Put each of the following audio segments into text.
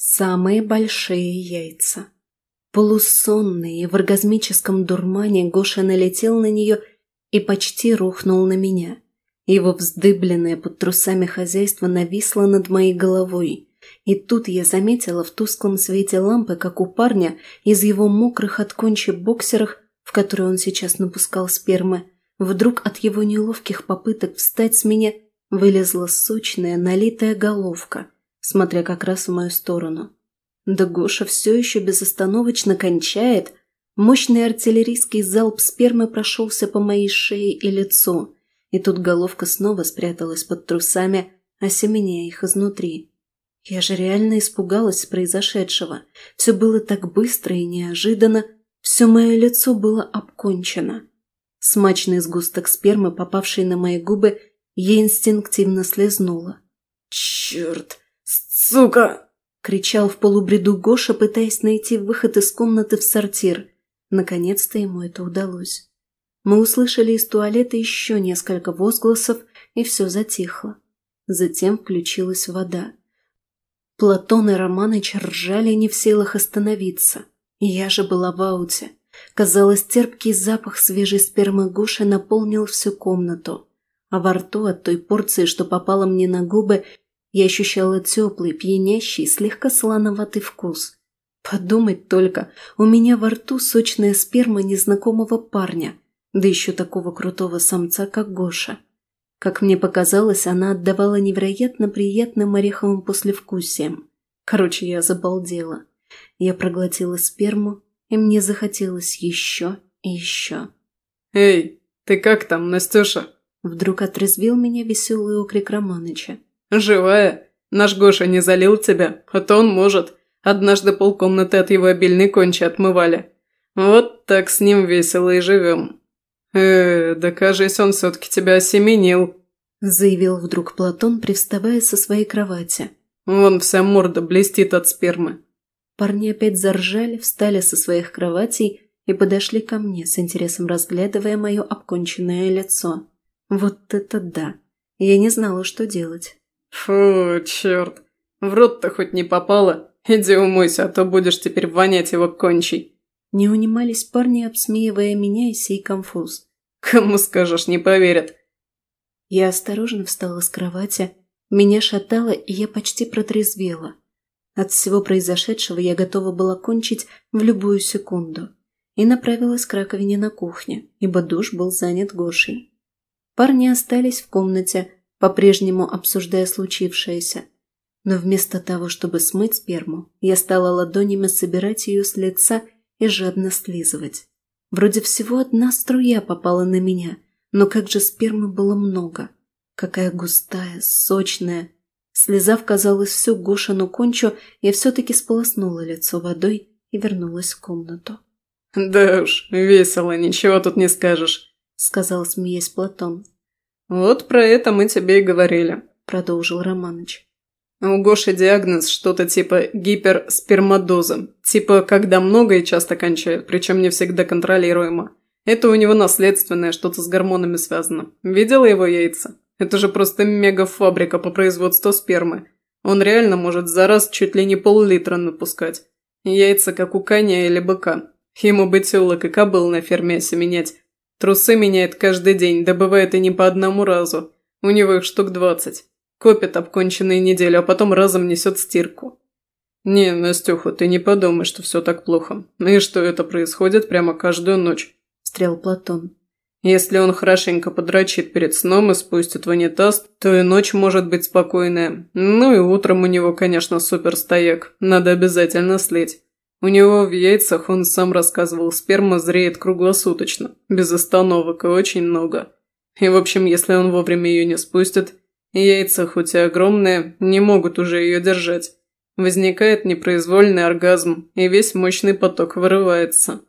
Самые большие яйца. Полусонный в оргазмическом дурмане Гоша налетел на нее и почти рухнул на меня. Его вздыбленное под трусами хозяйство нависло над моей головой. И тут я заметила в тусклом свете лампы, как у парня из его мокрых от кончи боксерах, в которые он сейчас напускал спермы, вдруг от его неловких попыток встать с меня вылезла сочная налитая головка, смотря как раз в мою сторону. Да Гоша все еще безостановочно кончает. Мощный артиллерийский залп спермы прошелся по моей шее и лицу, и тут головка снова спряталась под трусами, осеменяя их изнутри. Я же реально испугалась произошедшего. Все было так быстро и неожиданно, все мое лицо было обкончено. Смачный сгусток спермы, попавший на мои губы, я инстинктивно слезнула. «Черт! Сука!» – кричал в полубреду Гоша, пытаясь найти выход из комнаты в сортир. Наконец-то ему это удалось. Мы услышали из туалета еще несколько возгласов, и все затихло. Затем включилась вода. Платон и Романыч ржали не в силах остановиться. Я же была в ауте. Казалось, терпкий запах свежей спермы Гоши наполнил всю комнату а во рту от той порции, что попала мне на губы, я ощущала теплый, пьянящий, слегка слановатый вкус. Подумать только, у меня во рту сочная сперма незнакомого парня, да еще такого крутого самца, как Гоша. Как мне показалось, она отдавала невероятно приятным ореховым послевкусием. Короче, я забалдела. Я проглотила сперму, и мне захотелось еще и еще. «Эй, ты как там, Настюша?» Вдруг отрезвил меня веселый окрик Романыча. «Живая? Наш Гоша не залил тебя, а то он может. Однажды полкомнаты от его обильной кончи отмывали. Вот так с ним весело и живем». «Э, да кажись, он все-таки тебя осеменил», – заявил вдруг Платон, привставая со своей кровати. «Вон вся морда блестит от спермы». Парни опять заржали, встали со своих кроватей и подошли ко мне, с интересом разглядывая мое обконченное лицо. Вот это да! Я не знала, что делать. Фу, черт! В рот-то хоть не попало? Иди умойся, а то будешь теперь вонять его кончей. Не унимались парни, обсмеивая меня и сей конфуз. Кому скажешь, не поверят. Я осторожно встала с кровати, меня шатало, и я почти протрезвела. От всего произошедшего я готова была кончить в любую секунду и направилась к раковине на кухне, ибо душ был занят Гошей. Парни остались в комнате, по-прежнему обсуждая случившееся. Но вместо того, чтобы смыть сперму, я стала ладонями собирать ее с лица и жадно слизывать. Вроде всего одна струя попала на меня, но как же спермы было много. Какая густая, сочная. Слезав, казалось, всю Гошину кончу, я все-таки сполоснула лицо водой и вернулась в комнату. «Да уж, весело, ничего тут не скажешь сказал, смеясь Платон. «Вот про это мы тебе и говорили», – продолжил Романыч. «У Гоши диагноз что-то типа гиперспермодоза, типа когда много и часто кончают, причем не всегда контролируемо. Это у него наследственное, что-то с гормонами связано. Видела его яйца? Это же просто мегафабрика по производству спермы. Он реально может за раз чуть ли не пол-литра напускать. Яйца, как у коня или быка. Ему бы тёлок и кобыл на ферме осеменять, Трусы меняет каждый день, добывает и не по одному разу. У него их штук двадцать. Копит обконченные недели, а потом разом несет стирку. «Не, Настюха, ты не подумай, что все так плохо. И что это происходит прямо каждую ночь», – встрял Платон. «Если он хорошенько подрочит перед сном и спустит в унитаз, то и ночь может быть спокойная. Ну и утром у него, конечно, супер стояк. Надо обязательно слить. У него в яйцах, он сам рассказывал, сперма зреет круглосуточно, без остановок и очень много. И в общем, если он вовремя ее не спустит, яйца, хоть и огромные, не могут уже ее держать. Возникает непроизвольный оргазм, и весь мощный поток вырывается.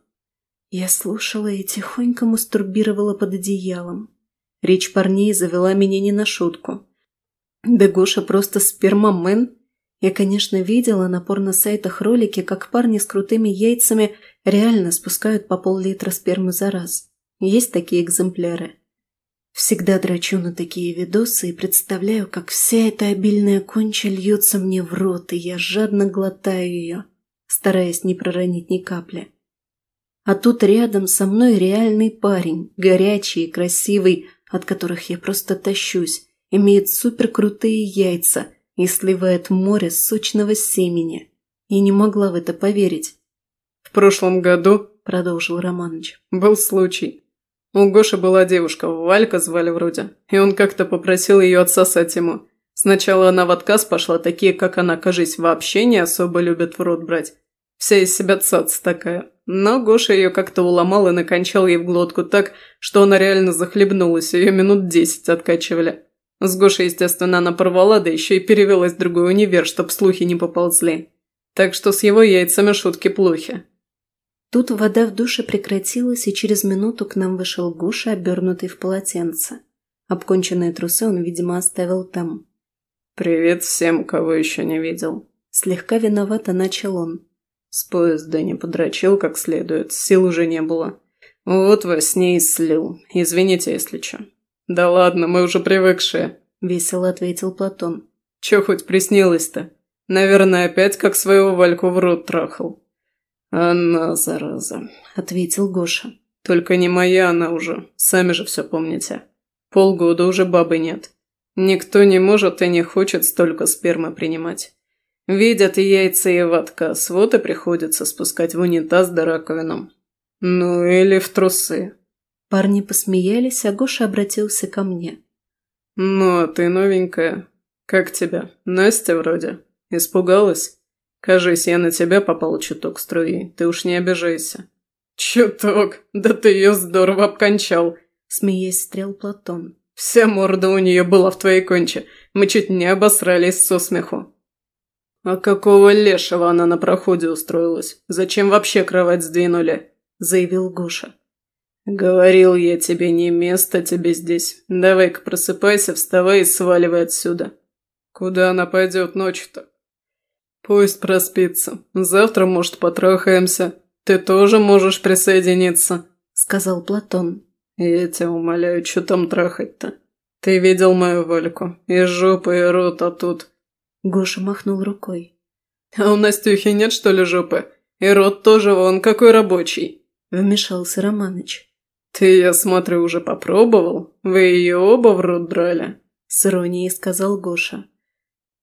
Я слушала и тихонько мастурбировала под одеялом. Речь парней завела меня не на шутку. Да Гоша просто спермамен я, конечно, видела на порно-сайтах ролики, как парни с крутыми яйцами реально спускают по пол-литра спермы за раз. Есть такие экземпляры. Всегда драчу на такие видосы и представляю, как вся эта обильная конча льется мне в рот, и я жадно глотаю ее, стараясь не проронить ни капли. А тут рядом со мной реальный парень, горячий и красивый, от которых я просто тащусь, имеет суперкрутые яйца и сливает море сочного семени. И не могла в это поверить. «В прошлом году», – продолжил Романыч, – «был случай. У Гоши была девушка, Валька звали вроде, и он как-то попросил ее отсосать ему. Сначала она в отказ пошла, такие, как она, кажись, вообще не особо любят в рот брать. Вся из себя цац такая. Но Гоша ее как-то уломал и накончал ей в глотку так, что она реально захлебнулась, ее минут десять откачивали. С Гошей, естественно, она порвала, да еще и перевелась в другой универ, чтоб слухи не поползли. Так что с его яйцами шутки плохи. Тут вода в душе прекратилась, и через минуту к нам вышел Гоша, обернутый в полотенце. Обконченные трусы он, видимо, оставил там. «Привет всем, кого еще не видел». Слегка виновато начал он. С поезда не подрочил как следует, сил уже не было. Вот во сне и слил. Извините, если че. Да ладно, мы уже привыкшие. Весело ответил Платон. Че хоть приснилось-то? Наверное, опять как своего Вальку в рот трахал. «Она, зараза», — ответил Гоша. «Только не моя она уже, сами же все помните. Полгода уже бабы нет. Никто не может и не хочет столько спермы принимать. Видят и яйца, и в отказ, вот и приходится спускать в унитаз да раковину. Ну или в трусы». Парни посмеялись, а Гоша обратился ко мне. «Ну, а ты новенькая. Как тебя? Настя вроде. Испугалась?» Кажись, я на тебя попал чуток струи, ты уж не обижайся». «Чуток? Да ты ее здорово обкончал!» Смеясь, стрел Платон. «Вся морда у нее была в твоей конче. Мы чуть не обосрались со смеху». «А какого лешего она на проходе устроилась? Зачем вообще кровать сдвинули?» – заявил Гоша. «Говорил я тебе, не место тебе здесь. Давай-ка просыпайся, вставай и сваливай отсюда». «Куда она пойдет ночью-то?» «Пусть проспится. Завтра, может, потрахаемся. Ты тоже можешь присоединиться», – сказал Платон. «Я тебя умоляю, что там трахать-то? Ты видел мою Вальку? И жопа, и рот, а тут...» Гоша махнул рукой. «А у Настюхи нет, что ли, жопы? И рот тоже вон какой рабочий!» – вмешался Романыч. «Ты, я смотрю, уже попробовал? Вы ее оба в рот драли?» – с иронией сказал Гоша.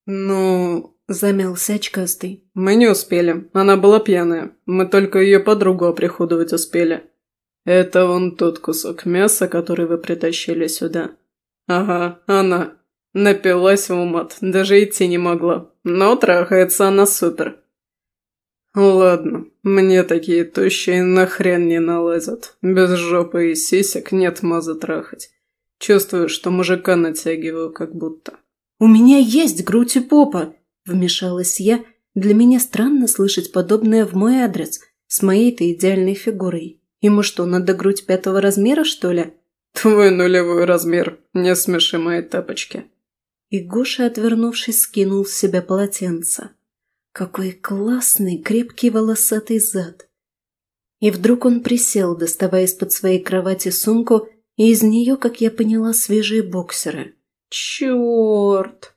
«Ну, Замялся очкастый. «Мы не успели. Она была пьяная. Мы только ее подругу оприходовать успели. Это вон тот кусок мяса, который вы притащили сюда. Ага, она. Напилась в умат, даже идти не могла. Но трахается она супер. Ладно, мне такие тощие нахрен не налазят. Без жопы и сисек нет маза трахать. Чувствую, что мужика натягиваю как будто. «У меня есть грудь и попа!» Вмешалась я. Для меня странно слышать подобное в мой адрес, с моей-то идеальной фигурой. Ему что, надо грудь пятого размера, что ли? Твой нулевой размер. Не смеши мои тапочки. И Гоша, отвернувшись, скинул с себя полотенце. Какой классный, крепкий волосатый зад. И вдруг он присел, доставая из-под своей кровати сумку, и из нее, как я поняла, свежие боксеры. Черт!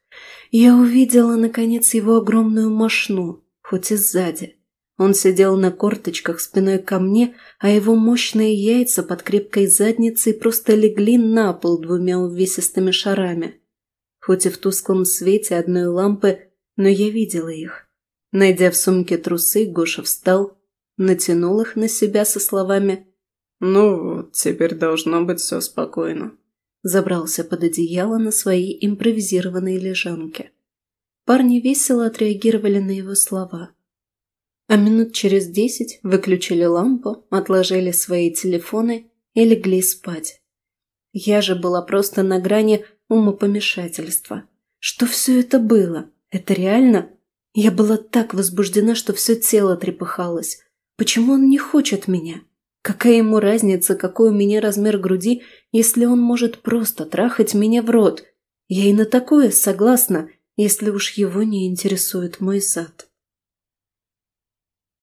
Я увидела, наконец, его огромную мошну, хоть и сзади. Он сидел на корточках спиной ко мне, а его мощные яйца под крепкой задницей просто легли на пол двумя увесистыми шарами. Хоть и в тусклом свете одной лампы, но я видела их. Найдя в сумке трусы, Гоша встал, натянул их на себя со словами «Ну вот, теперь должно быть все спокойно» забрался под одеяло на своей импровизированной лежанке. Парни весело отреагировали на его слова. А минут через десять выключили лампу, отложили свои телефоны и легли спать. Я же была просто на грани умопомешательства. Что все это было? Это реально? Я была так возбуждена, что все тело трепыхалось. Почему он не хочет меня? Какая ему разница, какой у меня размер груди, если он может просто трахать меня в рот? Я и на такое согласна, если уж его не интересует мой зад.